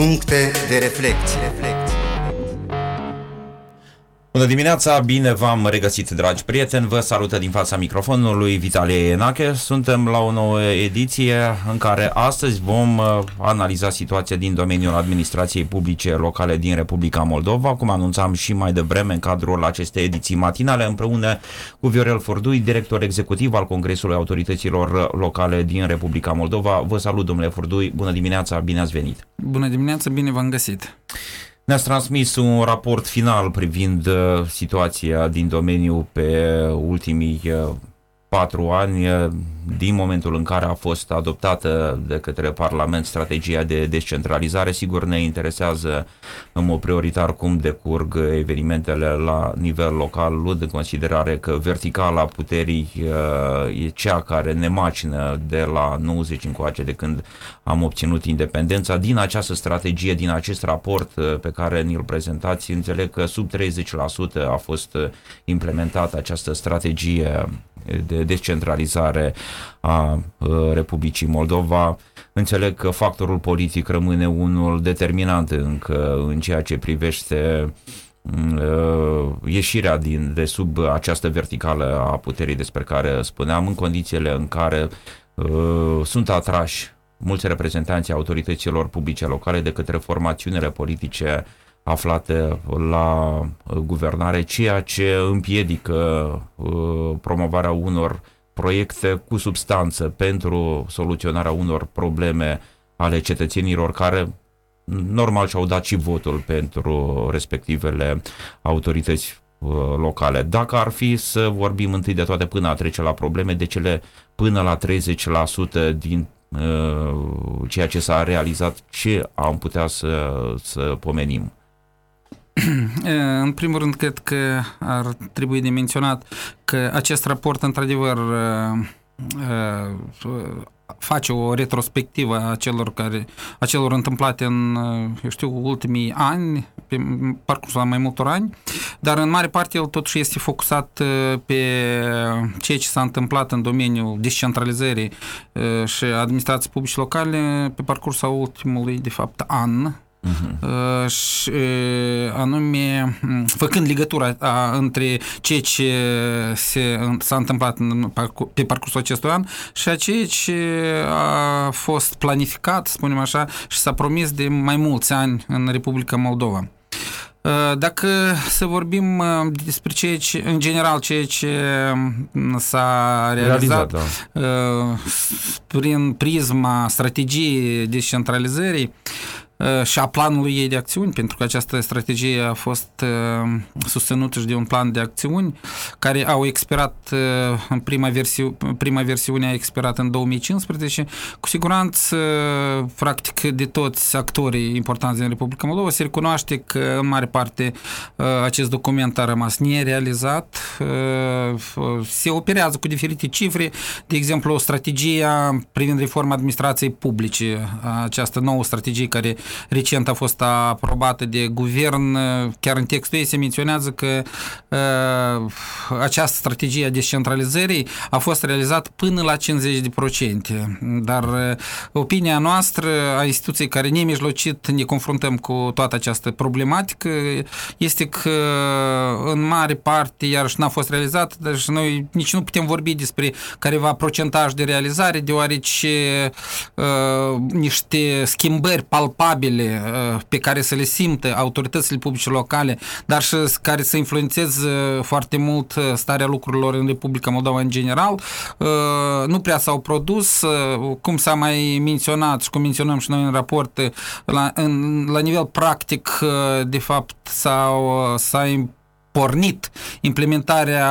Puncte de reflecție. Bună dimineața, bine v-am regăsit, dragi prieteni. Vă salută din fața microfonului Vitalie Enache. Suntem la o nouă ediție în care astăzi vom uh, analiza situația din domeniul administrației publice locale din Republica Moldova, cum anunțam și mai devreme în cadrul acestei ediții matinale, împreună cu Viorel Fordui, director executiv al Congresului Autorităților Locale din Republica Moldova. Vă salut, domnule Fordui, bună dimineața, bine ați venit! Bună dimineața, bine v-am găsit! Ne-ați transmis un raport final privind uh, situația din domeniu pe ultimii uh, patru ani din momentul în care a fost adoptată de către Parlament strategia de descentralizare. Sigur ne interesează în mod prioritar cum decurg evenimentele la nivel local, luând în considerare că verticala puterii e cea care ne macină de la 90 încoace de când am obținut independența. Din această strategie, din acest raport pe care ni-l prezentați, înțeleg că sub 30% a fost implementată această strategie de descentralizare a Republicii Moldova. Înțeleg că factorul politic rămâne unul determinant încă în ceea ce privește ieșirea din, de sub această verticală a puterii despre care spuneam, în condițiile în care uh, sunt atrași mulți reprezentanți autorităților publice locale de către formațiunile politice aflate la guvernare, ceea ce împiedică uh, promovarea unor proiecte cu substanță pentru soluționarea unor probleme ale cetățenilor care normal și-au dat și votul pentru respectivele autorități uh, locale. Dacă ar fi să vorbim întâi de toate până a trece la probleme, de cele până la 30% din uh, ceea ce s-a realizat, ce am putea să, să pomenim? În primul rând, cred că ar trebui de menționat că acest raport, într-adevăr, face o retrospectivă a celor, care, a celor întâmplate în, eu știu, ultimii ani, pe parcursul la mai multor ani, dar în mare parte el totuși este focusat pe ceea ce s-a întâmplat în domeniul descentralizării și administrației publice locale pe parcursul ultimului, de fapt, an, Uh-huh. Și anume făcând legătura între ceea ce se, s-a întâmplat pe parcursul acestui an și a ceea ce a fost planificat, spunem așa, și s-a promis de mai mulți ani în Republica Moldova. Dacă să vorbim despre ceea ce, în general, ceea ce s-a realizat, realizat da. prin prisma strategiei descentralizării, Uh, și a planului ei de acțiuni, pentru că această strategie a fost uh, susținută și de un plan de acțiuni care au expirat uh, în prima, versiu, prima versiune a expirat în 2015. Cu siguranță, practic, de toți actorii importanți din Republica Moldova se recunoaște că în mare parte acest document a rămas nerealizat. Se operează cu diferite cifre, de exemplu, strategia privind reforma administrației publice, această nouă strategie care recent a fost aprobată de guvern, chiar în textul ei se menționează că uh, această strategie a descentralizării a fost realizată până la 50%. Dar uh, opinia noastră a instituției care nemijlocit ne confruntăm cu toată această problematică este că în mare parte iarăși n-a fost realizat, deci noi nici nu putem vorbi despre careva procentaj de realizare, deoarece uh, niște schimbări palpabile palpabile uh, pe care să le simtă autoritățile publice locale, dar și care să influențeze foarte mult uh, starea lucrurilor în Republica Moldova în general, uh, nu prea s-au produs, cum s-a mai menționat și cum menționăm și noi în raport, la, în, la nivel practic, de fapt, s-au, s-a pornit. Implementarea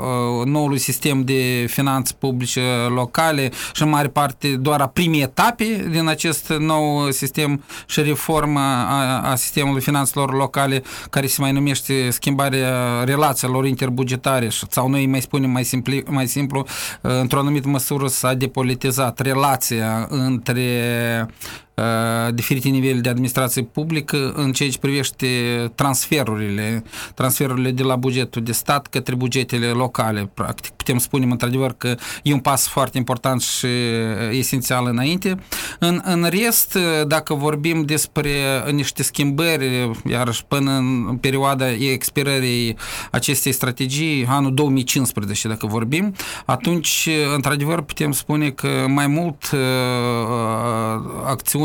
uh, noului sistem de finanțe publice locale și în mare parte doar a primii etape din acest nou sistem și reformă a, a sistemului finanțelor locale care se mai numește schimbarea relațiilor interbugetare sau noi mai spunem mai, simpli, mai simplu uh, într-o anumită măsură s-a depolitizat relația între diferite nivele de administrație publică în ceea ce privește transferurile, transferurile de la bugetul de stat către bugetele locale. Practic, putem spune într-adevăr că e un pas foarte important și esențial înainte. În, în rest, dacă vorbim despre niște schimbări, iarăși până în perioada expirării acestei strategii, anul 2015, dacă vorbim, atunci, într-adevăr, putem spune că mai mult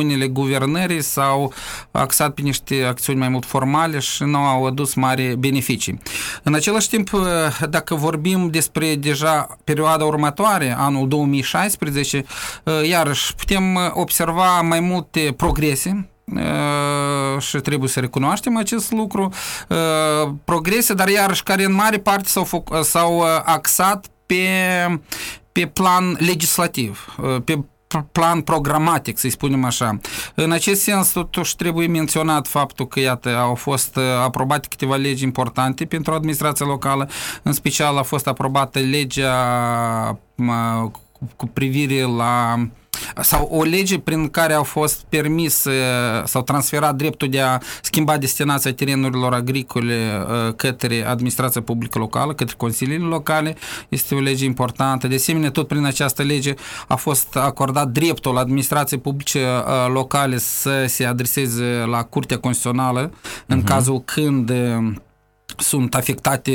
acțiunile guvernării s-au axat pe niște acțiuni mai mult formale și nu au adus mari beneficii. În același timp, dacă vorbim despre deja perioada următoare, anul 2016, iarăși putem observa mai multe progrese și trebuie să recunoaștem acest lucru, progrese, dar iarăși care în mare parte s-au, s-au axat pe, pe plan legislativ, pe plan programatic, să-i spunem așa. În acest sens, totuși, trebuie menționat faptul că, iată, au fost aprobate câteva legi importante pentru administrația locală, în special a fost aprobată legea cu privire la uh, sau o lege prin care au fost permis sau transferat dreptul de a schimba destinația terenurilor agricole uh, către administrația publică locală, către consiliile locale, este o lege importantă. De asemenea, tot prin această lege a fost acordat dreptul administrației publice uh, locale să se adreseze la Curtea Constituțională în uh-huh. cazul când uh, sunt afectate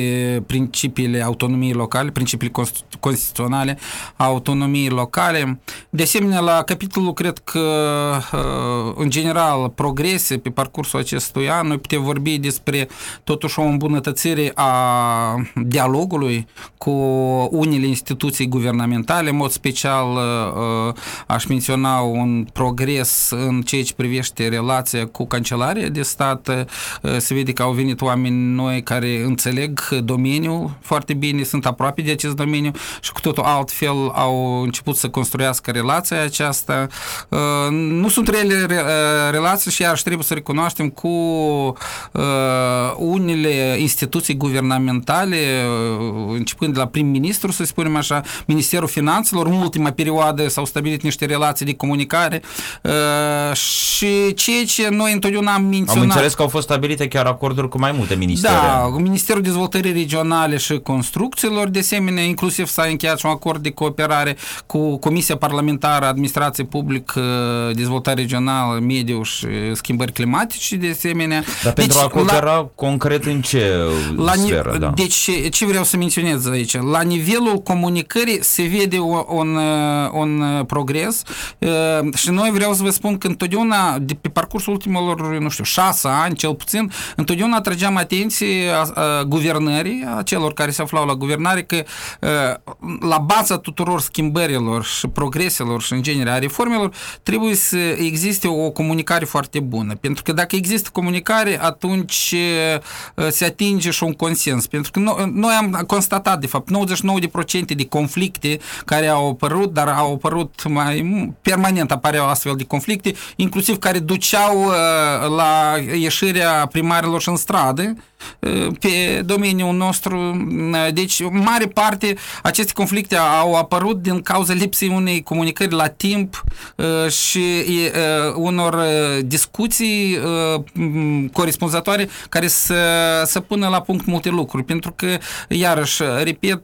principiile autonomiei locale, principiile constituționale autonomiei locale. De asemenea, la capitolul, cred că, uh, în general, progrese pe parcursul acestui an, noi putem vorbi despre totuși o îmbunătățire a dialogului cu unele instituții guvernamentale, în mod special uh, aș menționa un progres în ceea ce privește relația cu Cancelaria de Stat. Uh, se vede că au venit oameni noi care înțeleg domeniul foarte bine, sunt aproape de acest domeniu și cu totul altfel au început să construiască relația aceasta. Uh, nu sunt rele uh, relații și iarăși trebuie să recunoaștem cu uh, unele instituții guvernamentale, începând de la prim-ministru, să spunem așa, Ministerul Finanțelor, în ultima perioadă s-au stabilit niște relații de comunicare și ceea ce noi întotdeauna am menționat... Am înțeles că au fost stabilite chiar acorduri cu mai multe ministere. Da, Ministerul Dezvoltării Regionale și Construcțiilor, de asemenea, inclusiv s-a încheiat și un acord de cooperare cu Comisia Parlamentară Administrație Publică, Dezvoltare Regională, Mediu și Schimbări Climatice, de asemenea. Dar deci, pentru a coopera la, concret în ce la, sferă? Da. Deci, ce vreau să menționez aici? La nivelul comunicării se vede un, un progres și noi vreau să vă spun că întotdeauna, de pe parcursul ultimelor, nu știu, șase ani, cel puțin, întotdeauna trăgeam atenție guvernării, a celor care se aflau la guvernare, că la baza tuturor schimbărilor și progreselor și în genere a reformelor trebuie să existe o comunicare foarte bună. Pentru că dacă există comunicare, atunci se atinge și un consens. Pentru că noi am constatat, de fapt, 99% de conflicte care au apărut, dar au apărut mai permanent apăreau astfel de conflicte, inclusiv care duceau la ieșirea primarilor și în stradă, pe domeniul nostru. Deci, mare parte, aceste conflicte au apărut din cauza lipsei unei comunicări la timp și unor discuții corespunzătoare care să, să pună la punct multe lucruri. Pentru că, iarăși, repet,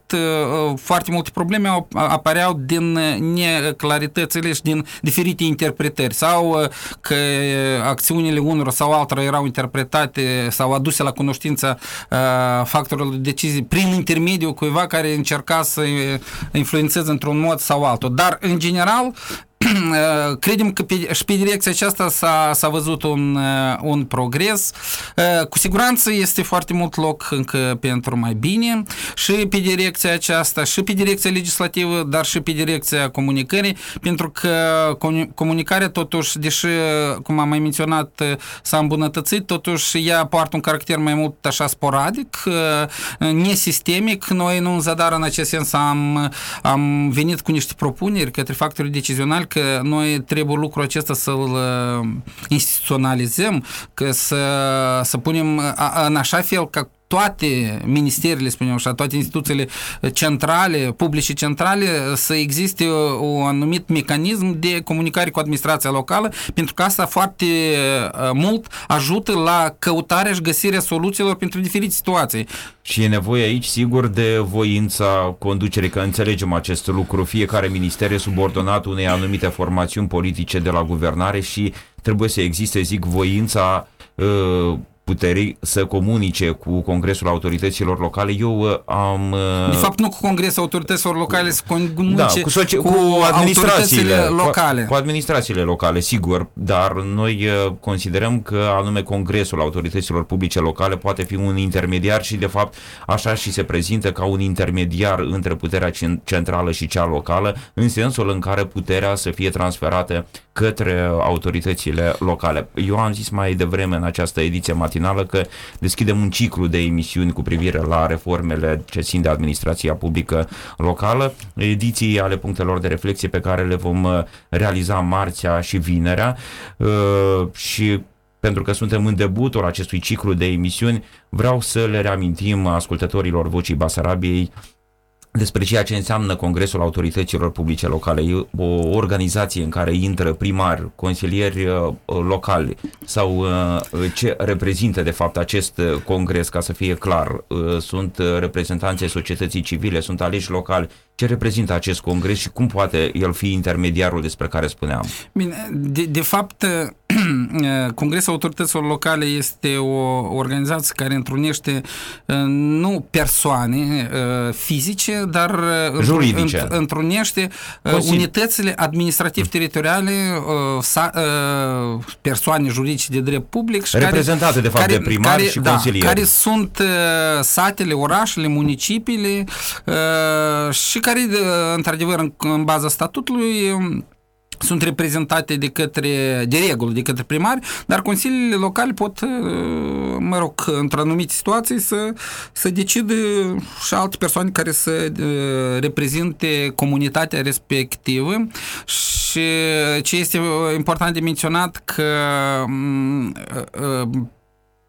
foarte multe probleme au, apăreau din neclaritățile și din diferite interpretări sau că acțiunile unor sau altora erau interpretate sau aduse la cunoștință cunoștința uh, factorilor de decizii prin intermediul cuiva care încerca să influențeze într-un mod sau altul. Dar, în general, credem că pe, și pe direcția aceasta s-a, s-a văzut un, uh, un progres. Uh, cu siguranță este foarte mult loc încă pentru mai bine și pe direcția aceasta, și pe direcția legislativă, dar și pe direcția comunicării, pentru că comunicarea totuși, deși, cum am mai menționat, s-a îmbunătățit, totuși ea poartă un caracter mai mult așa sporadic, uh, nesistemic. Noi în Zadar în acest sens am, am venit cu niște propuneri către factorii decizionali că noi trebuie lucrul acesta să-l uh, instituționalizăm, că să, să punem în așa fel ca toate ministerele, spunem așa, toate instituțiile centrale, publice centrale, să existe un anumit mecanism de comunicare cu administrația locală, pentru că asta foarte mult ajută la căutarea și găsirea soluțiilor pentru diferite situații. Și e nevoie aici, sigur, de voința conducerii, că înțelegem acest lucru. Fiecare minister e subordonat unei anumite formațiuni politice de la guvernare și trebuie să existe, zic, voința uh, puterii să comunice cu Congresul Autorităților Locale. Eu uh, am... Uh, de fapt, nu cu Congresul Autorităților Locale, să comunice da, cu, soci- cu, cu administrațiile locale. Cu, cu administrațiile locale, sigur, dar noi uh, considerăm că anume Congresul Autorităților Publice Locale poate fi un intermediar și, de fapt, așa și se prezintă ca un intermediar între puterea centrală și cea locală, în sensul în care puterea să fie transferată către autoritățile locale. Eu am zis mai devreme în această ediție matinală că deschidem un ciclu de emisiuni cu privire la reformele ce țin de administrația publică locală, ediții ale punctelor de reflexie pe care le vom uh, realiza marțea și vinerea. Uh, și pentru că suntem în debutul acestui ciclu de emisiuni, vreau să le reamintim ascultătorilor Vocii Basarabiei despre ceea ce înseamnă Congresul Autorităților Publice Locale. E o organizație în care intră primari, consilieri uh, locali sau uh, ce reprezintă de fapt acest uh, congres, ca să fie clar. Sunt reprezentanții societății civile, sunt aleși locali. Ce reprezintă acest congres și cum poate el fi intermediarul despre care spuneam? Bine, de, de fapt Congresul Autorităților Locale este o organizație care întrunește nu persoane fizice, dar Juridice. întrunește Consil... unitățile administrativ-teritoriale, persoane juridice de drept public și reprezentate care, de fapt care, de primari care, și da, consilieri. care sunt satele, orașele, municipiile și care într-adevăr în, în baza statutului sunt reprezentate de către, de regulă, de către primari, dar consiliile locale pot, uh, mă rog, într-o anumită situație să, să decidă și alte persoane care să uh, reprezinte comunitatea respectivă. Și ce este important de menționat că mm, uh,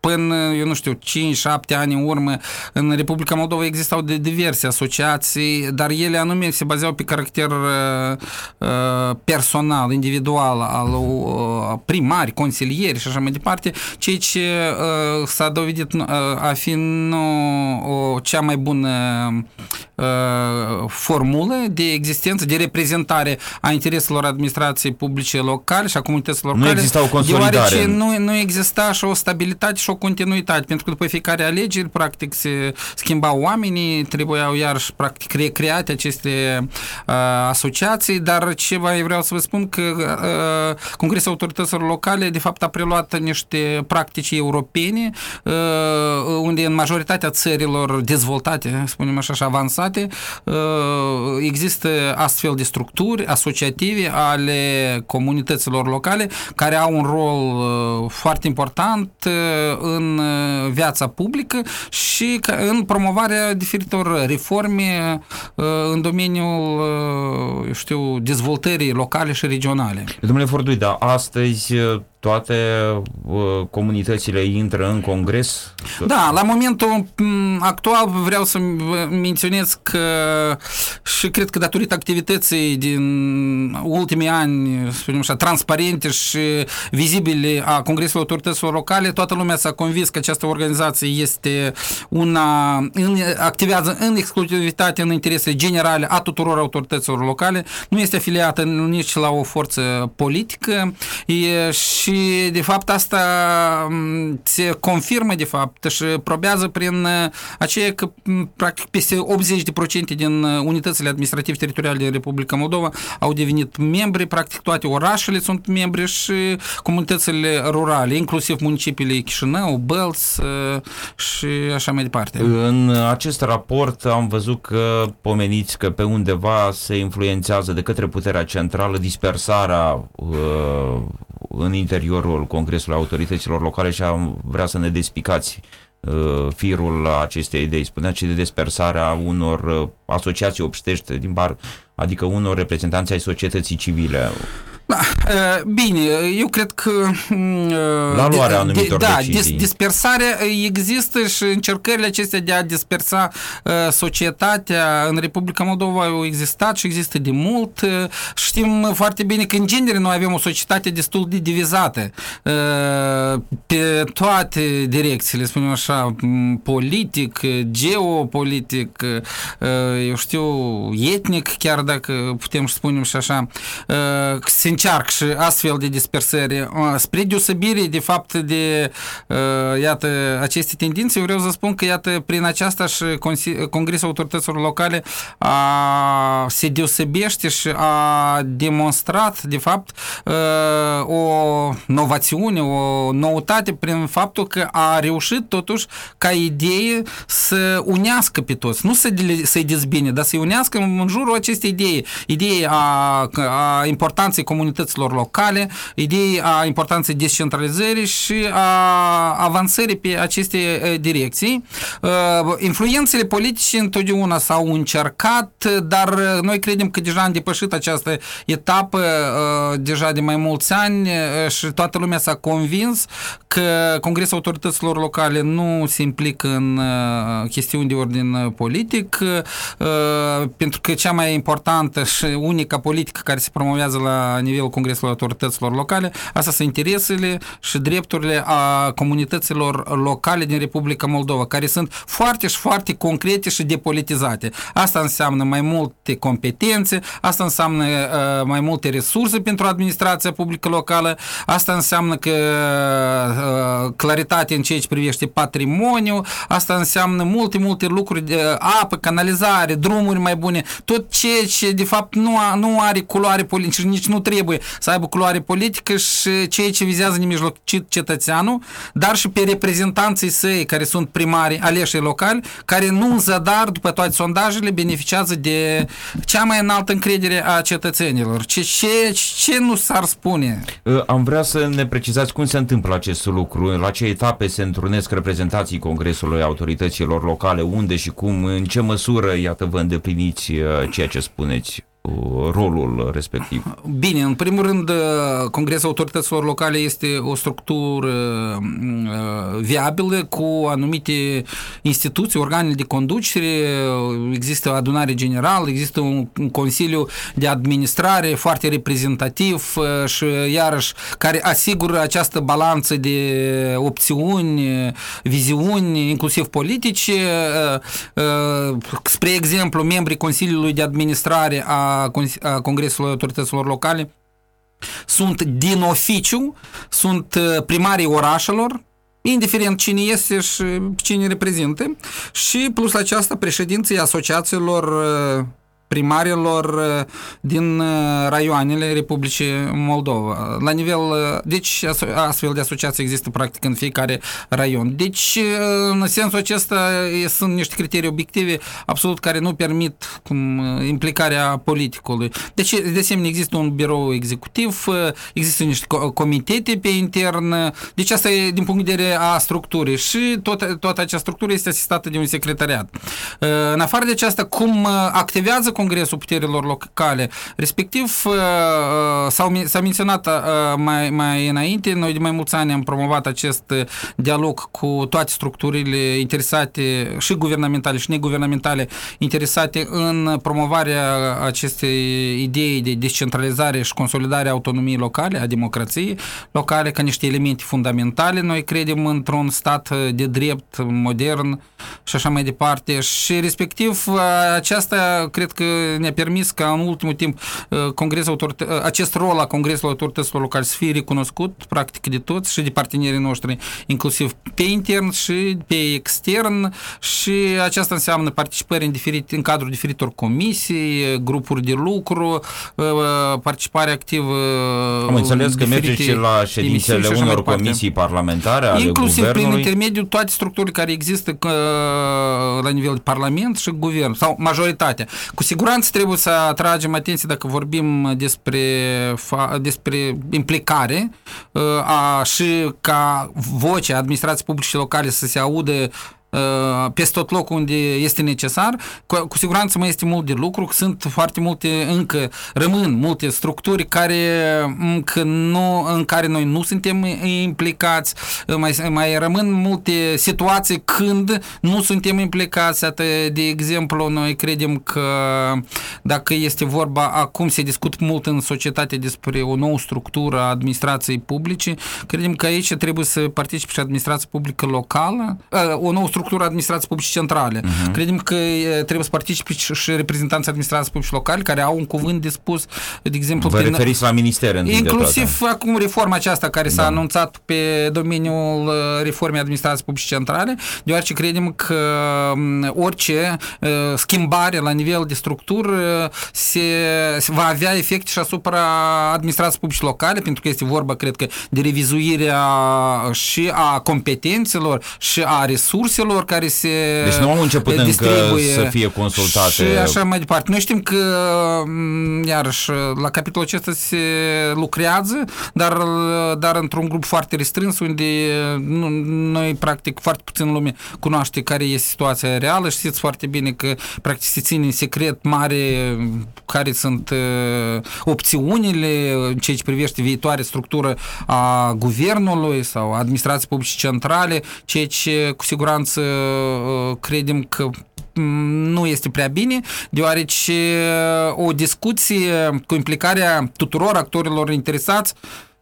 până, eu nu știu, 5-7 ani în urmă, în Republica Moldova existau de diverse asociații, dar ele anume se bazeau pe caracter uh, uh personal, individual, al uh, primari, consilieri și așa mai departe, ceea ce uh, s-a dovedit uh, a fi nu o cea mai bună uh, formulă de existență, de reprezentare a intereselor administrației publice locale și a comunităților locale. Nu exista o consolidare. Deoarece nu, nu exista și o stabilitate și o continuitate, pentru că după fiecare alegeri, practic, se schimbau oamenii, trebuiau iarăși, practic, recreate aceste uh, asociații, dar ce mai vreau să vă spun că uh, Congresul Autorităților Locale, de fapt, a preluat niște practici europene, uh, unde în majoritatea țărilor dezvoltate, spunem așa, și avansate, uh, există astfel de structuri asociative ale comunităților locale care au un rol uh, foarte important uh, în uh, viața publică și în promovarea diferitor reforme uh, în domeniul, uh, eu știu, dezvoltării locale și regionale. Domnule Fordui, da, astăzi toate uh, comunitățile intră în congres? Da, la momentul actual vreau să menționez că și cred că datorită activității din ultimii ani, spunem așa, transparente și vizibile a Congresului Autorităților Locale, toată lumea s-a convins că această organizație este una, în, activează în exclusivitate în interese generale a tuturor autorităților locale, nu este afiliată nici la o forță politică e, și și de fapt asta se confirmă de fapt și probează prin aceea că practic peste 80% din unitățile administrative teritoriale din Republica Moldova au devenit membri, practic toate orașele sunt membri și comunitățile rurale, inclusiv municipiile Chișinău, Bălț și așa mai departe. În acest raport am văzut că pomeniți că pe undeva se influențează de către puterea centrală dispersarea uh, în interiorul Congresului Autorităților Locale și am vrea să ne despicați uh, firul acestei idei. Spuneați de dispersarea unor uh, asociații obștește din bar, adică unor reprezentanți ai societății civile. Da, Bine, eu cred că... La luarea anumitor da, decizii. dispersarea există și încercările acestea de a dispersa societatea în Republica Moldova au existat și există de mult. Știm foarte bine că în genere noi avem o societate destul de divizată pe toate direcțiile, spunem așa, politic, geopolitic, eu știu, etnic, chiar dacă putem să spunem și așa, se încearcă și astfel de dispersări. Spre deosebire, de fapt, de, iată, aceste tendințe, vreau să spun că, iată, prin aceasta și Congresul Autorităților Locale a, se deosebește și a demonstrat, de fapt, o novațiune, o noutate prin faptul că a reușit, totuși, ca idee să unească pe toți. Nu să, să-i dezbine, dar să-i unească în jurul acestei idei. Idei a, a importanței comunităților locale, idei a importanței descentralizării și a avansării pe aceste direcții. Influențele politice întotdeauna s-au încercat, dar noi credem că deja am depășit această etapă deja de mai mulți ani și toată lumea s-a convins că Congresul Autorităților Locale nu se implică în chestiuni de ordin politic, pentru că cea mai importantă și unica politică care se promovează la nivelul Congresului Autorităților Locale, asta sunt interesele și drepturile a comunităților locale din Republica Moldova, care sunt foarte și foarte concrete și depolitizate. Asta înseamnă mai multe competențe, asta înseamnă uh, mai multe resurse pentru administrația publică locală, asta înseamnă că uh, claritate în ceea ce privește patrimoniu, asta înseamnă multe, multe lucruri de apă, canalizare, drumuri mai bune, tot ceea ce de fapt nu, a, nu are culoare politică și nici nu trebuie să aibă culoare politică și ceea ce vizează nemijlocit cetățeanul, dar și pe reprezentanții săi care sunt primari aleși locali, care nu în zadar, după toate sondajele, beneficiază de cea mai înaltă încredere a cetățenilor. Ce, ce, ce nu s-ar spune? Am vrea să ne precizați cum se întâmplă acest lucru, la ce etape se întrunesc reprezentanții Congresului autorităților locale, unde și cum, în ce măsură, iată, vă îndepliniți ceea ce spuneți rolul respectiv? Bine, în primul rând, Congresul Autorităților Locale este o structură viabilă cu anumite instituții, organe de conducere, există adunare generală, există un, un consiliu de administrare foarte reprezentativ și iarăși care asigură această balanță de opțiuni, viziuni, inclusiv politice. Spre exemplu, membrii Consiliului de Administrare a a Congresului Autorităților Locale. Sunt din oficiu, sunt primarii orașelor, indiferent cine este și cine reprezintă, și plus la aceasta președinții asociațiilor primarilor uh, din uh, raioanele Republicii Moldova. La nivel, uh, deci astfel de asociații există practic în fiecare raion. Deci, în sensul acesta, sunt niște criterii obiective absolut care nu permit cum, implicarea politicului. Deci, de asemenea, există un birou executiv, există niște comitete pe intern, deci asta e din punct de vedere a structurii și tot, toată această structură este asistată de un secretariat. În afară de aceasta, cum activează Congresul Puterilor Locale. Respectiv, uh, uh, s-a menționat uh, mai, mai înainte, noi de mai mulți ani am promovat acest dialog cu toate structurile interesate, și guvernamentale și neguvernamentale, interesate în promovarea acestei idei de descentralizare și consolidare a autonomiei locale, a democrației locale, ca niște elemente fundamentale. Noi credem într-un stat de drept, modern și așa mai departe. Și respectiv, aceasta cred că ne-a permis ca în ultimul timp uh, Congresul Autorită- uh, acest rol a Congresului Autorităților Locale să fie recunoscut practic de toți și de partenerii noștri, inclusiv pe intern și pe extern și aceasta înseamnă participări în, diferit, în cadrul diferitor comisii, grupuri de lucru, uh, participare activă Am înțeles că mergeți și la ședințele unor comisii parlamentare ale Inclusiv guvernului. prin intermediul toate structurile care există la nivel de parlament și guvern, sau majoritatea. Cu siguranță siguranță trebuie să atragem atenție dacă vorbim despre, despre implicare a, și ca vocea administrației publice locale să se audă Uh, peste tot locul unde este necesar. Cu, cu siguranță mai este mult de lucru, sunt foarte multe, încă rămân multe structuri care încă nu, în care noi nu suntem implicați, mai, mai rămân multe situații când nu suntem implicați. Atât, de exemplu, noi credem că dacă este vorba, acum se discută mult în societate despre o nouă structură a administrației publice, credem că aici trebuie să participe și administrația publică locală, uh, o nouă structură administrației publice centrale. Uh-huh. Credem că trebuie să participe și reprezentanții administrației publice locale care au un cuvânt de spus, de exemplu... Vă prin, referiți la minister în Inclusiv acum reforma aceasta care s-a da. anunțat pe domeniul uh, reformei administrației publice centrale, deoarece credem că um, orice uh, schimbare la nivel de structură se, se va avea efecte și asupra administrației publice locale, pentru că este vorba, cred că, de revizuirea și a competențelor și a resurselor celor care se Deci nu au început distribuie. încă să fie consultate. Și așa mai departe. Noi știm că, mm, iarăși, la capitolul acesta se lucrează, dar, dar într-un grup foarte restrâns, unde nu, noi, practic, foarte puțin lume cunoaște care este situația reală. Știți foarte bine că, practic, se ține în secret mare care sunt uh, opțiunile în ceea ce privește viitoare structură a guvernului sau administrației publice centrale, ceea ce cu siguranță Uh, credem că mm, nu este prea bine, deoarece uh, o discuție cu implicarea tuturor actorilor interesați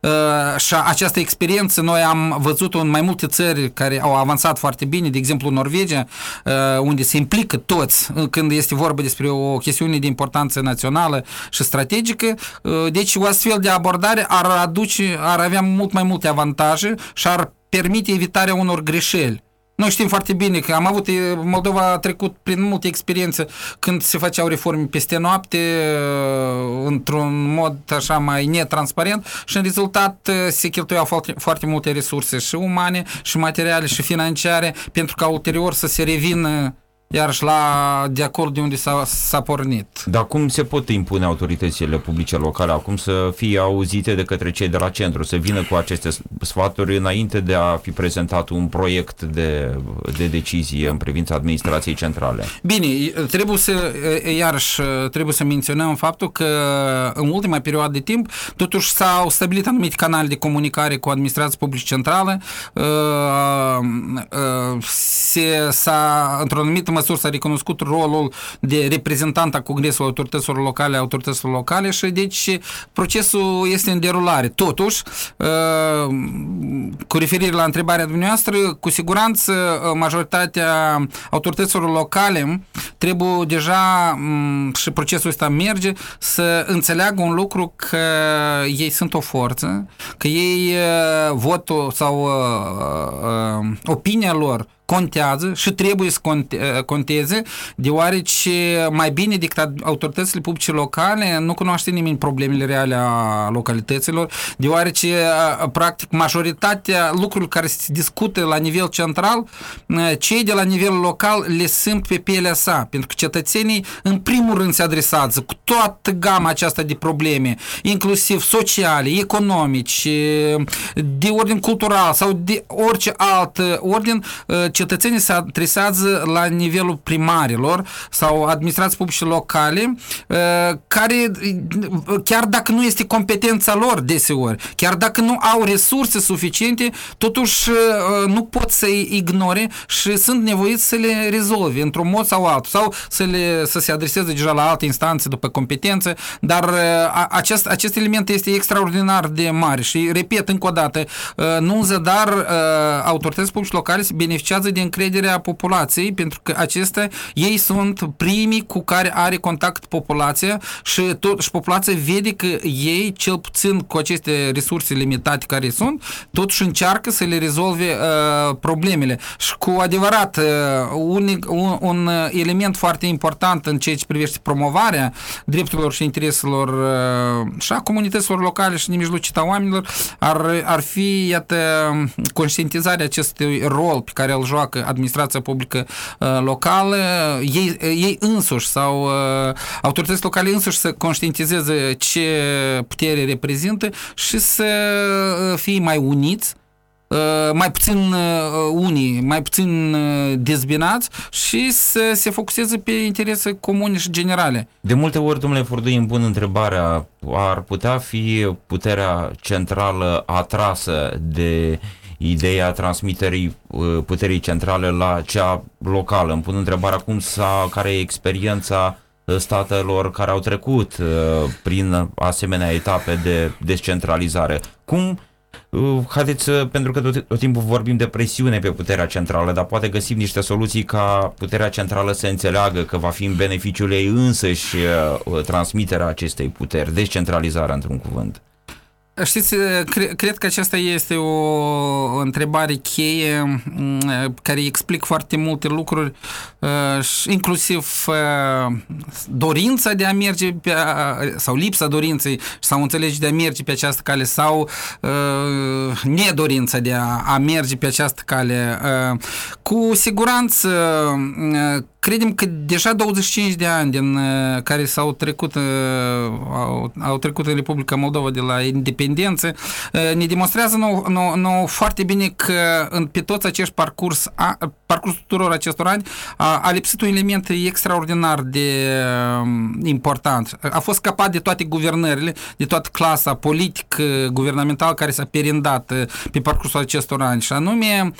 Uh, și această experiență noi am văzut-o în mai multe țări care au avansat foarte bine, de exemplu Norvegia, uh, unde se implică toți când este vorba despre o chestiune de importanță națională și strategică. Uh, deci o astfel de abordare ar aduce, ar avea mult mai multe avantaje și ar permite evitarea unor greșeli. Noi știm foarte bine că am avut, Moldova a trecut prin multe experiențe când se făceau reforme peste noapte, într-un mod așa mai netransparent și în rezultat se cheltuiau foarte, foarte multe resurse și umane, și materiale, și financiare, pentru ca ulterior să se revină iarăși la, de acord de unde s-a, s-a pornit. Dar cum se pot impune autoritățile publice locale acum să fie auzite de către cei de la centru, să vină cu aceste sfaturi înainte de a fi prezentat un proiect de, de decizie în privința administrației centrale? Bine, trebuie să, iarăși, trebuie să menționăm faptul că în ultima perioadă de timp, totuși s-au stabilit anumite canale de comunicare cu administrația publică centrală, se, s-a, într-o anumită măsură s-a recunoscut rolul de reprezentant a Congresului Autorităților Locale, autorităților locale și deci procesul este în derulare. Totuși, uh, cu referire la întrebarea dumneavoastră, cu siguranță uh, majoritatea autorităților locale trebuie deja mm, și procesul ăsta merge să înțeleagă un lucru că ei sunt o forță, că ei uh, votul sau opinia lor contează și trebuie să conte, conteze, deoarece mai bine decât autoritățile publice locale nu cunoaște nimeni problemele reale a localităților, deoarece practic majoritatea lucrurilor care se discută la nivel central, cei de la nivel local le sunt pe pielea sa, pentru că cetățenii în primul rând se adresează cu toată gama aceasta de probleme, inclusiv sociale, economice, de ordin cultural sau de orice alt ordin, cetățenii se adresează la nivelul primarilor sau administrații publice locale, uh, care, chiar dacă nu este competența lor deseori, chiar dacă nu au resurse suficiente, totuși uh, nu pot să-i ignore și sunt nevoiți să le rezolve într-un mod sau altul, sau să, le, să se adreseze deja la alte instanțe după competență, dar uh, acest, acest element este extraordinar de mare și, repet încă o dată, nu în zadar autoritățile publice locale beneficiază beneficiază de încrederea populației, pentru că acestea, ei sunt primii cu care are contact populația și, tot, și populația vede că ei, cel puțin cu aceste resurse limitate care sunt, totuși încearcă să le rezolve uh, problemele. Și cu adevărat, uh, un, un, un element foarte important în ceea ce privește promovarea drepturilor și intereselor uh, și a comunităților locale și nemijlocit a oamenilor ar, ar fi, iată, conștientizarea acestui rol pe care îl joacă joacă administrația publică uh, locală, ei, ei însuși sau uh, autoritățile locale însuși să conștientizeze ce putere reprezintă și să uh, fie mai uniți mai puțin unii, mai puțin dezbinați și să se focuseze pe interese comune și generale. De multe ori, domnule Fordui, îmi pun întrebarea, ar putea fi puterea centrală atrasă de ideea transmiterii puterii centrale la cea locală. Îmi pun întrebarea cum sa, care e experiența statelor care au trecut prin asemenea etape de descentralizare. Cum Uh, haideți, pentru că tot, tot timpul vorbim de presiune pe puterea centrală, dar poate găsim niște soluții ca puterea centrală să înțeleagă că va fi în beneficiul ei însăși uh, transmiterea acestei puteri, descentralizarea într-un cuvânt. Știți, cre, cred că aceasta este o întrebare cheie mm, care explic foarte multe lucruri, inclusiv dorința de a merge pe, sau lipsa dorinței sau înțelegi de a merge pe această cale sau nedorința de a, a merge pe această cale. Cu siguranță Credem că deja 25 de ani din uh, care s-au trecut, uh, au, au trecut în Republica Moldova de la independență, uh, ne demonstrează nou, nou, nou foarte bine că în, pe toți acești parcurs, a, parcursul tuturor acestor ani, a, a lipsit un element extraordinar de important. A fost capat de toate guvernările, de toată clasa politică, guvernamentală care s-a perindat pe parcursul acestor ani și anume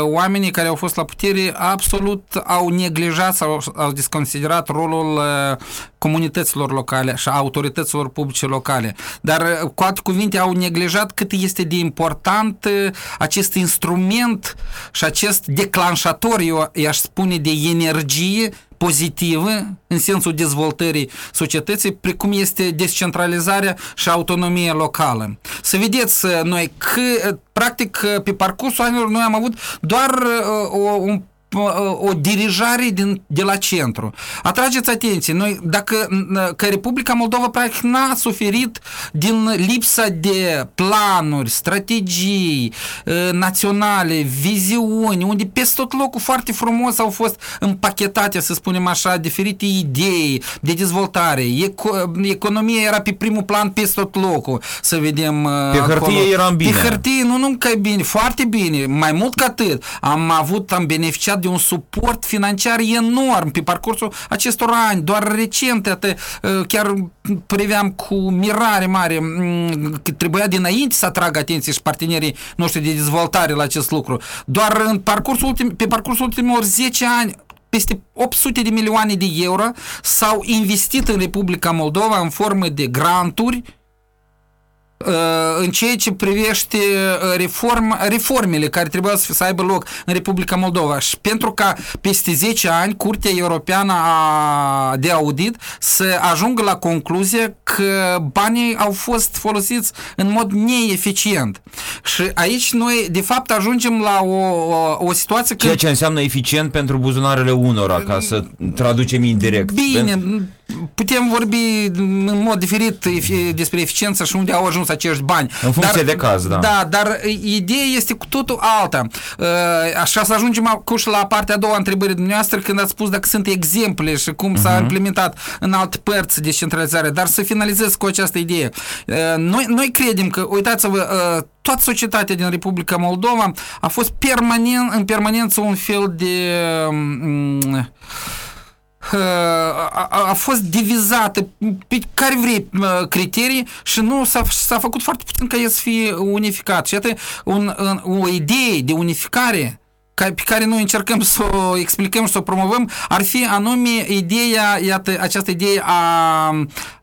oamenii care au fost la putere absolut au neglijat neglijat sau au desconsiderat rolul uh, comunităților locale și a autorităților publice locale. Dar, uh, cu alte cuvinte, au neglijat cât este de important uh, acest instrument și acest declanșator, eu i-aș spune, de energie pozitivă în sensul dezvoltării societății, precum este descentralizarea și autonomia locală. Să vedeți noi că, practic, pe parcursul anilor noi am avut doar uh, un o dirijare din, de la centru. Atrageți atenție, noi, dacă că Republica Moldova practic n-a suferit din lipsa de planuri, strategii naționale, viziuni, unde peste tot locul foarte frumos au fost împachetate, să spunem așa, diferite idei de dezvoltare. Eco, economia era pe primul plan peste tot locul, să vedem Pe acolo. hârtie eram bine. Pe hârtie, nu numai bine, foarte bine, mai mult ca atât. Am avut, am beneficiat de un suport financiar enorm pe parcursul acestor ani. Doar recent, atât, ă, chiar priveam cu mirare mare că trebuia dinainte să atragă atenție și partenerii noștri de dezvoltare la acest lucru. Doar în parcursul ultim, pe parcursul ultimilor 10 ani peste 800 de milioane de euro s-au investit în Republica Moldova în formă de granturi Uh, în ceea ce privește uh, reform, reformele care trebuie să aibă loc în Republica Moldova și pentru ca peste 10 ani Curtea Europeană de Audit să ajungă la concluzie că banii au fost folosiți în mod neeficient. Și aici noi, de fapt, ajungem la o, o, o situație... Ceea ce înseamnă eficient pentru buzunarele unora, ca să traducem indirect. Bine, putem vorbi în mod diferit despre eficiență și unde au ajuns acești bani. În funcție dar, de caz, da. Da, dar ideea este cu totul alta. Uh, așa să ajungem acum și la partea a doua întrebării dumneavoastră când ați spus dacă sunt exemple și cum uh-huh. s-a mhm. implementat în alte părți descentralizare, dar să finalizez cu această idee. Uh, noi, noi credem că, uitați-vă, uh, toată societatea din Republica Moldova a fost permanent, în permanență un fel de um, a, a fost divizată pe care vrei criterii și nu s-a, s-a făcut foarte puțin ca el să fie unificat. Și iată un, un, o idee de unificare pe care noi încercăm să o explicăm și să o promovăm, ar fi anume ideea, iată, această idee a,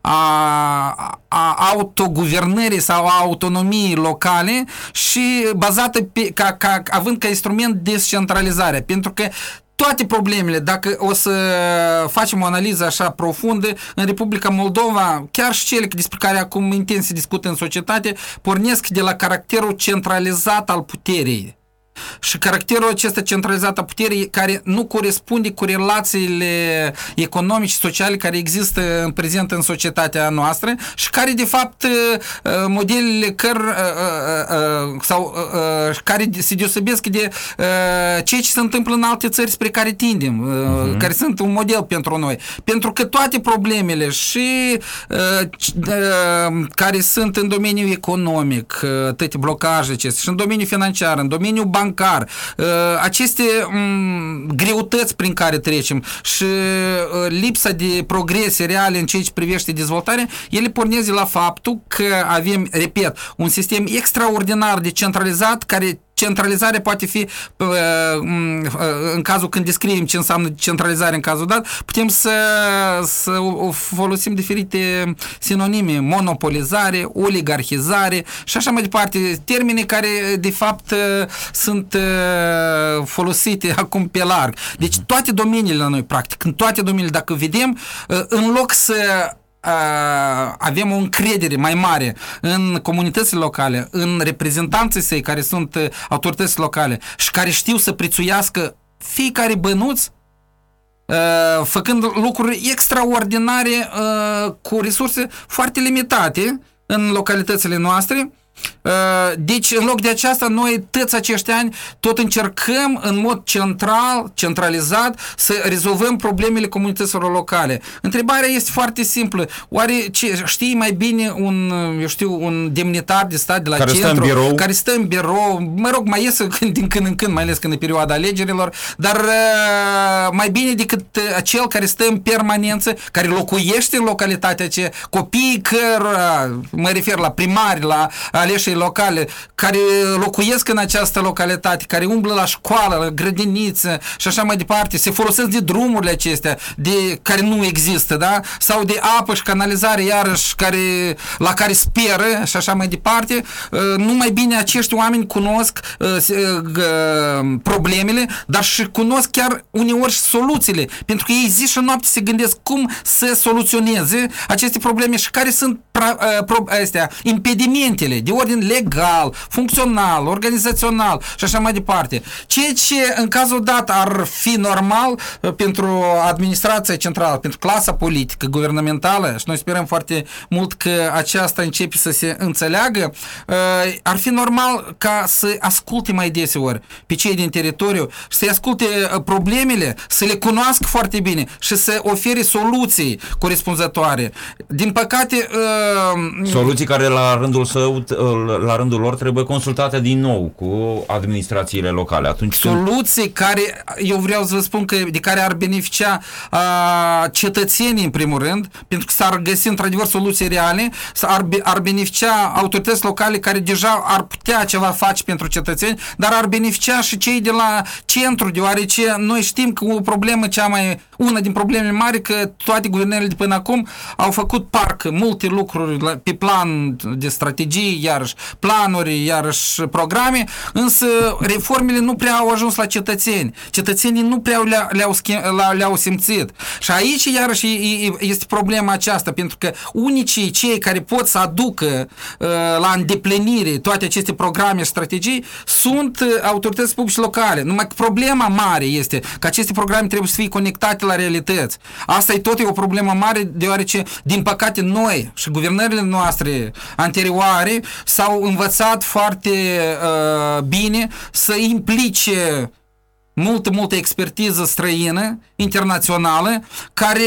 a, a autoguvernării sau a autonomiei locale și bazată pe, ca, ca, având ca instrument descentralizarea. Pentru că toate problemele, dacă o să facem o analiză așa profundă, în Republica Moldova, chiar și cele despre care acum intens se discută în societate, pornesc de la caracterul centralizat al puterii și caracterul acesta centralizat a puterii care nu corespunde cu relațiile economice și sociale care există în prezent în societatea noastră și care de fapt modelele căr sau care se deosebesc de ceea ce se întâmplă în alte țări spre care tindem, uh-huh. care sunt un model pentru noi. Pentru că toate problemele și care sunt în domeniul economic, toate blocaje acestea, și în domeniul financiar, în domeniul bancar, aceste greutăți prin care trecem și lipsa de progrese reale în ceea ce privește dezvoltarea, ele pornesc de la faptul că avem, repet, un sistem extraordinar de centralizat care centralizare poate fi în cazul când descriem ce înseamnă centralizare în cazul dat, putem să, să folosim diferite sinonime, monopolizare, oligarhizare și așa mai departe, termene care de fapt sunt folosite acum pe larg. Deci toate domeniile la noi, practic, în toate domeniile, dacă vedem, în loc să avem o încredere mai mare în comunitățile locale, în reprezentanții săi care sunt autorități locale și care știu să prețuiască fiecare bănuț făcând lucruri extraordinare cu resurse foarte limitate în localitățile noastre, Uh, deci, în loc de aceasta, noi toți acești ani tot încercăm în mod central, centralizat, să rezolvăm problemele comunităților locale. Întrebarea este foarte simplă. Oare ce, știi mai bine un, eu știu, un demnitar de stat de la care centru, stă în birou. care stă în birou, mă rog, mai iese când, din când în când, mai ales când e perioada alegerilor, dar uh, mai bine decât acel care stă în permanență, care locuiește în localitatea aceea, copiii cărora, mă refer la primari, la aleșii locale, care locuiesc în această localitate, care umblă la școală, la grădiniță și așa mai departe, se folosesc de drumurile acestea, de care nu există, da? Sau de apă și canalizare, iarăși, care, la care speră și așa mai departe. Numai bine acești oameni cunosc problemele, dar și cunosc chiar uneori și soluțiile, pentru că ei zi și noapte se gândesc cum să soluționeze aceste probleme și care sunt astea, impedimentele de ordin legal, funcțional, organizațional și așa mai departe. Ceea ce în cazul dat ar fi normal uh, pentru administrația centrală, pentru clasa politică, guvernamentală și noi sperăm foarte mult că aceasta începe să se înțeleagă, uh, ar fi normal ca să asculte mai deseori pe cei din teritoriu și să asculte uh, problemele, să le cunoască foarte bine și să ofere soluții corespunzătoare. Din păcate... Soluții care la rândul său la rândul lor trebuie consultate din nou cu administrațiile locale. Atunci Soluții când... care, eu vreau să vă spun că de care ar beneficia a, cetățenii în primul rând, pentru că s-ar găsi într-adevăr soluții reale, ar, ar beneficia autorități locale care deja ar putea ceva face pentru cetățeni, dar ar beneficia și cei de la centru, deoarece noi știm că o problemă cea mai, una din problemele mari, că toate guvernele de până acum au făcut parcă multe lucruri pe plan de strategii, iarăși planuri, iarăși programe, însă reformele nu prea au ajuns la cetățeni. Cetățenii nu prea le-au, le-au, le-au simțit. Și aici, iarăși, este problema aceasta, pentru că unicii cei care pot să aducă uh, la îndeplinire toate aceste programe și strategii sunt uh, autorități publice locale. Numai că problema mare este că aceste programe trebuie să fie conectate la realități. Asta e tot e o problemă mare, deoarece, din păcate, noi și guvernările noastre anterioare s-au învățat foarte uh, bine să implice multă, multă expertiză străină, internațională, care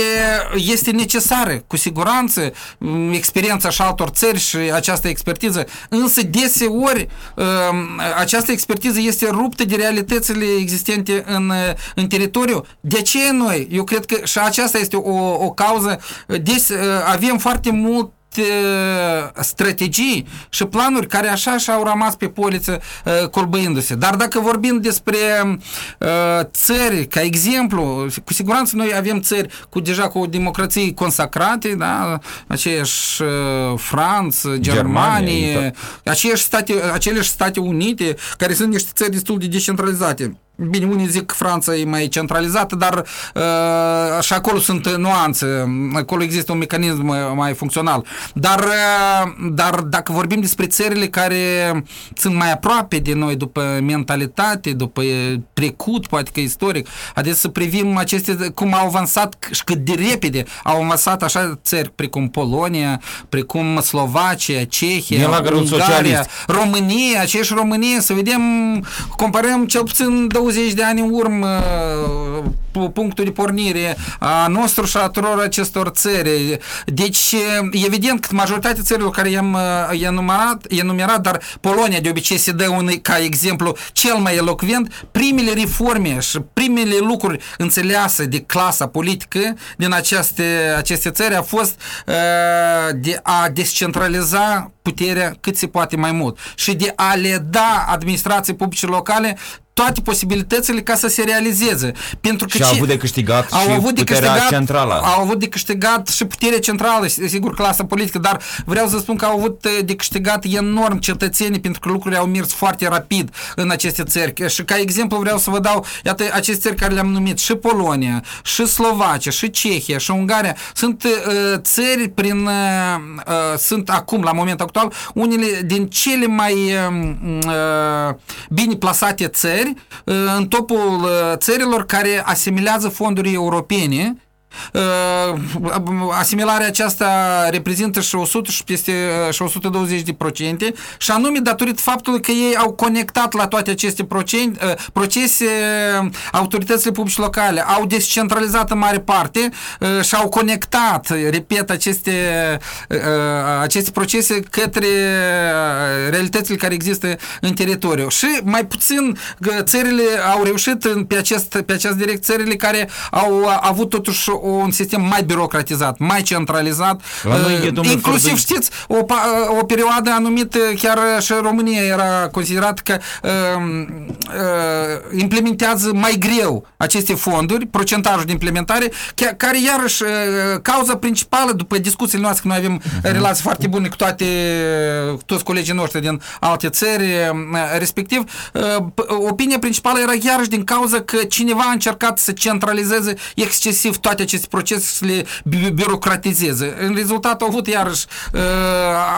este necesară, cu siguranță, mm, experiența și altor țări și această expertiză, însă deseori um, această expertiză este ruptă de realitățile existente în, în teritoriu. De ce noi? Eu cred că și aceasta este o, o cauză. Des, avem foarte mult strategii și planuri care așa și au rămas pe poliță uh, colbăindu-se. Dar dacă vorbim despre uh, țări, ca exemplu, cu siguranță noi avem țări cu deja cu o democrație consacrate, da? aceeași uh, Franță, Germania, Germania aceleași state, aceleași state unite, care sunt niște țări destul de decentralizate. Bine, unii zic că Franța e mai centralizată, dar uh, și acolo sunt nuanțe, acolo există un mecanism mai funcțional. Dar, uh, dar dacă vorbim despre țările care sunt mai aproape de noi după mentalitate, după trecut, poate că istoric, adică să privim aceste, cum au avansat și cât de repede au avansat așa țări precum Polonia, precum Slovacia, Cehia, Ungaria, socialist. România, aceeași România, să vedem, comparăm cel puțin 20 de ani în urmă punctul de pornire a nostru și a tuturor acestor țări. Deci, evident că majoritatea țărilor care i-am enumerat, enumerat, dar Polonia de obicei se dă un, ca exemplu cel mai elocvent, primele reforme și primele lucruri înțelease de clasa politică din aceste, aceste țări a fost uh, de a descentraliza puterea cât se poate mai mult și de a le da administrației publice locale toate posibilitățile ca să se realizeze. Pentru că și au avut de câștigat au și avut de puterea câștigat, centrală. Au avut de câștigat și puterea centrală, sigur, clasa politică, dar vreau să spun că au avut de câștigat enorm cetățenii pentru că lucrurile au mers foarte rapid în aceste țări. Și ca exemplu vreau să vă dau, iată, aceste țări care le-am numit, și Polonia, și Slovacia, și Cehia, și Ungaria, sunt uh, țări prin, uh, uh, sunt acum, la momentul actual, unele din cele mai uh, bine plasate țări țări în topul uh, țărilor care asimilează fonduri europene Uh, asimilarea aceasta reprezintă și 100 și peste și 120 de procente și anume datorită faptului că ei au conectat la toate aceste procente, uh, procese autoritățile publice locale, au descentralizat în mare parte uh, și au conectat, repet, aceste, aceste procese către realitățile care există în teritoriu. Și mai puțin țările au reușit pe, acest, pe această direct, țările care au avut totuși un sistem mai birocratizat, mai centralizat. Noi, uh, inclusiv, de... știți, o, o perioadă anumită, chiar și România era considerat că uh, uh, implementează mai greu aceste fonduri, procentajul de implementare, care iarăși uh, cauza principală, după discuțiile noastre, că noi avem uh-huh. relații foarte bune cu toate, cu toți colegii noștri din alte țări, uh, respectiv, uh, opinia principală era iarăși din cauza că cineva a încercat să centralizeze excesiv toate aceste acest proces să le birocratizeze. În rezultat au avut iarăși, uh,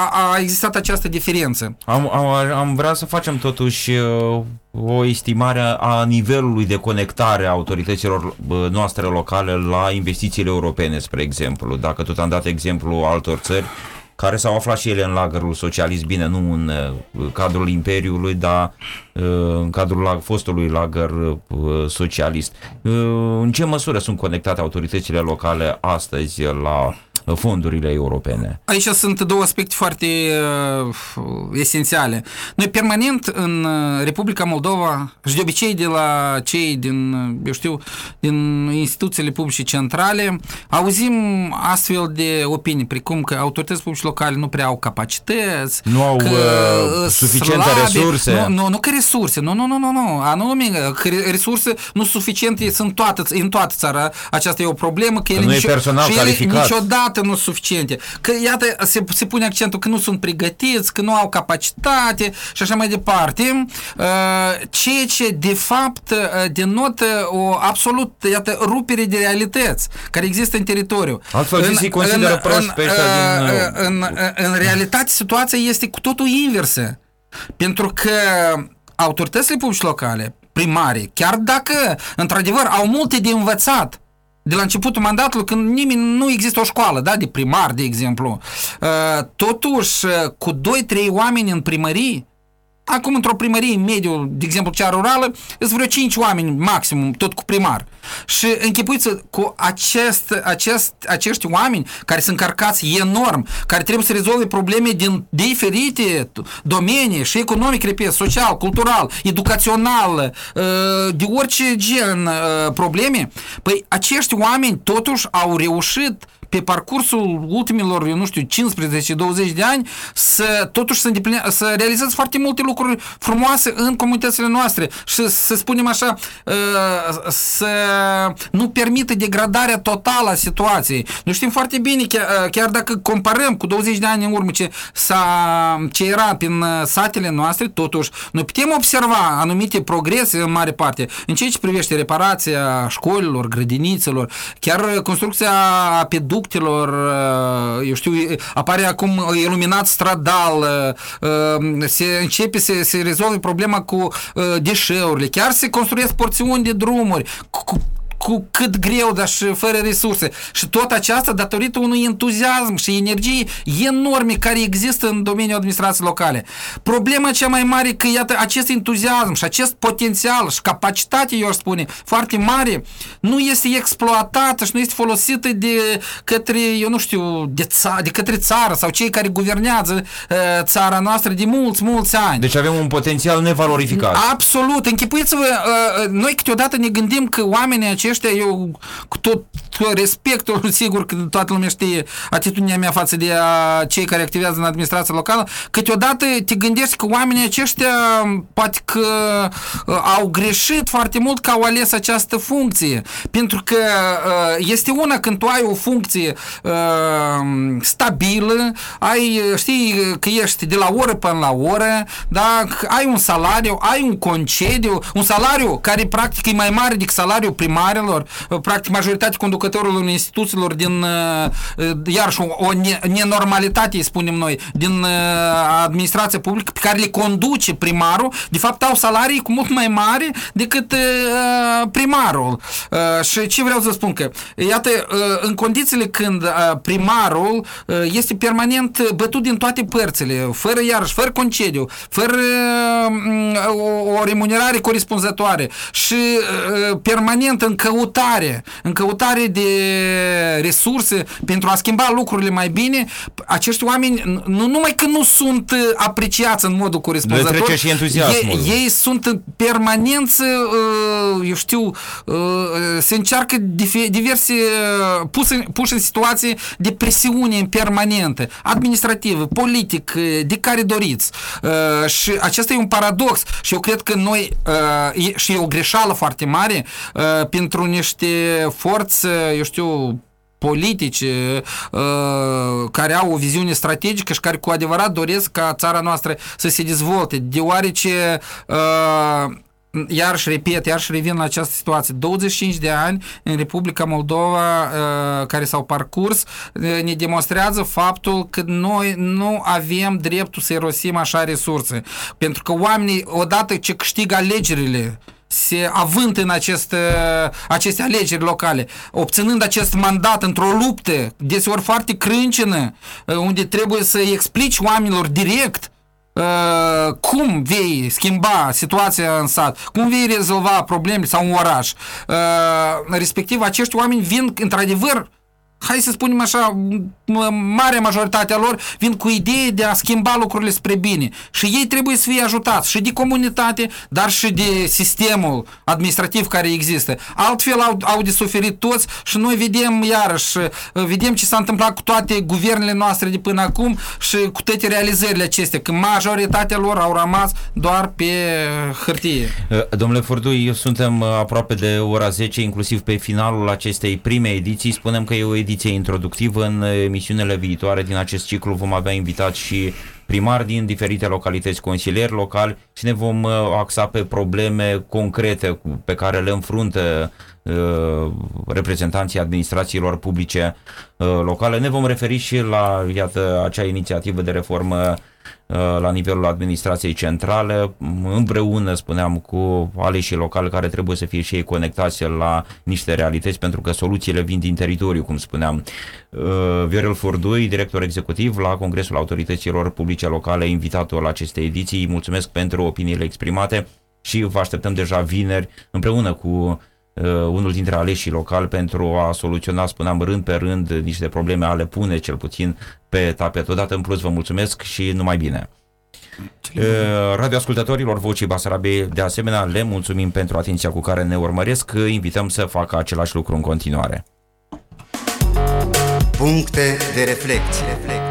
a, a existat această diferență. Am, am, am vrea să facem totuși uh, o estimare a nivelului de conectare a autorităților noastre locale la investițiile europene, spre exemplu. Dacă tot am dat exemplu altor țări, care s-au aflat și ele în lagărul socialist, bine, nu în uh, cadrul Imperiului, dar uh, în cadrul fostului lagăr uh, socialist. În ce măsură sunt conectate autoritățile locale astăzi la fondurile europene. Aici sunt două aspecte foarte uh, esențiale. Noi permanent în uh, Republica Moldova și de obicei de la cei din, uh, eu știu, din instituțiile publice centrale, auzim astfel de opinii, precum că autoritățile publice locale nu prea au capacități, nu au că uh, suficiente slabe, resurse. Nu, nu, nu că resurse, nu, nu, nu, nu, nu, anume că resurse nu suficiente sunt toate, în toată țara. Aceasta e o problemă, că, că ele nu nicio, e personal calificat. niciodată niciodată nu suficiente. Că iată, se, se pune accentul că nu sunt pregătiți, că nu au capacitate și așa mai departe, uh, ceea ce de fapt uh, denotă o absolut, iată, rupere de realități care există în teritoriu. Altfel în, se consideră în, proști pe în, din... Uh, în, în realitate situația este cu totul inversă. Pentru că autoritățile publice locale, primare, chiar dacă, într-adevăr, au multe de învățat de la începutul mandatului, când nimeni nu există o școală, da, de primar, de exemplu. Uh, totuși, uh, cu 2-3 oameni în primărie, Acum, într-o primărie mediu, de exemplu, cea rurală, sunt vreo 5 oameni maximum, tot cu primar. Și închipuiți cu acest, acest, acești oameni care sunt încărcați enorm, care trebuie să rezolve probleme din diferite domenii și economic, repet, social, cultural, educațional, uh, de orice gen uh, probleme, păi acești oameni totuși au reușit pe parcursul ultimilor, eu nu știu, 15-20 de ani să totuși să, îndepline, să realizeze foarte multe lucruri frumoase în comunitățile noastre și să spunem așa, să nu permită degradarea totală a situației. Noi știm foarte bine, chiar dacă comparăm cu 20 de ani în urmă ce, s-a, ce era prin satele noastre, totuși, noi putem observa anumite progrese în mare parte în ceea ce privește reparația școlilor, grădinițelor, chiar construcția peductelor, eu știu, apare acum iluminat stradal, se începe să se rezolve problema cu deșeurile, chiar se construiesc porțiuni de drumuri, cu cu cât greu, dar și fără resurse. Și tot aceasta datorită unui entuziasm și energii enorme care există în domeniul administrației locale. Problema cea mai mare că, iată, acest entuziasm și acest potențial și capacitate, eu aș spune, foarte mare, nu este exploatată și nu este folosită de către, eu nu știu, de, ța, de către țară sau cei care guvernează uh, țara noastră de mulți, mulți ani. Deci avem un potențial nevalorificat. Absolut. Închipuiți-vă, uh, uh noi câteodată ne gândim că oamenii aceștia aceștia, eu cu tot respectul, sigur că toată lumea știe atitudinea mea față de cei care activează în administrația locală, câteodată te gândești că oamenii aceștia poate că au greșit foarte mult că au ales această funcție. Pentru că este una când tu ai o funcție stabilă, ai, știi că ești de la oră până la oră, da? ai un salariu, ai un concediu, un salariu care practic e mai mare decât salariul primar funcționarilor, practic majoritatea conducătorilor instituțiilor din, uh, iarăși, o nenormalitate, spunem noi, din uh, administrația publică pe care le conduce primarul, de fapt au salarii cu mult mai mari decât uh, primarul. Și ce vreau să spun că, iată, în condițiile când primarul este permanent bătut din toate părțile, fără iarăși, fără concediu, fără o remunerare corespunzătoare și permanent în căutare, în căutare de resurse pentru a schimba lucrurile mai bine, acești oameni nu numai că nu sunt apreciați în modul corespunzător, Le trece și entuziasmul. Ei, ei sunt în permanență, uh, eu știu, uh, se încearcă diverse, uh, pus în, pus în situații de presiune permanentă, administrativă, politic, de care doriți. Și acesta e un paradox și eu cred că noi, și e o greșeală foarte mare, pentru pentru niște forțe, eu știu, politice uh, care au o viziune strategică și care cu adevărat doresc ca țara noastră să se dezvolte, deoarece uh, iarăși repet, iarăși revin la această situație. 25 de ani în Republica Moldova uh, care s-au parcurs ne demonstrează faptul că noi nu avem dreptul să erosim așa resurse. Pentru că oamenii, odată ce câștigă alegerile, se avânt în acest, aceste alegeri locale, obținând acest mandat într-o luptă, deseori foarte crâncenă, unde trebuie să explici oamenilor direct uh, cum vei schimba situația în sat, cum vei rezolva probleme sau un oraș. Uh, respectiv, acești oameni vin într-adevăr hai să spunem așa, marea majoritate a lor vin cu idee de a schimba lucrurile spre bine. Și ei trebuie să fie ajutați și de comunitate, dar și de sistemul administrativ care există. Altfel au, au de suferit toți și noi vedem iarăși, vedem ce s-a întâmplat cu toate guvernele noastre de până acum și cu toate realizările acestea, că majoritatea lor au rămas doar pe hârtie. Domnule Furdui, suntem aproape de ora 10, inclusiv pe finalul acestei prime ediții. Spunem că e o ediție ediție introductivă. În emisiunile viitoare din acest ciclu vom avea invitat și primari din diferite localități, consilieri locali și ne vom uh, axa pe probleme concrete pe care le înfruntă uh, reprezentanții administrațiilor publice uh, locale. Ne vom referi și la, iată, acea inițiativă de reformă Uh, la nivelul administrației centrale, împreună, spuneam, cu aleșii locali care trebuie să fie și ei conectați la niște realități, pentru că soluțiile vin din teritoriu, cum spuneam. Uh, Viorel Furdui, director executiv la Congresul Autorităților Publice Locale, invitatul la aceste ediții. Mulțumesc pentru opiniile exprimate și vă așteptăm deja vineri împreună cu uh, unul dintre aleșii locali pentru a soluționa, spuneam, rând pe rând niște probleme, ale pune cel puțin pe tapet. Odată în plus vă mulțumesc și numai bine. Uh, radioascultătorilor Vocii Basarabiei, de asemenea, le mulțumim pentru atenția cu care ne urmăresc. Invităm să facă același lucru în continuare. Puncte de reflecție. reflecție.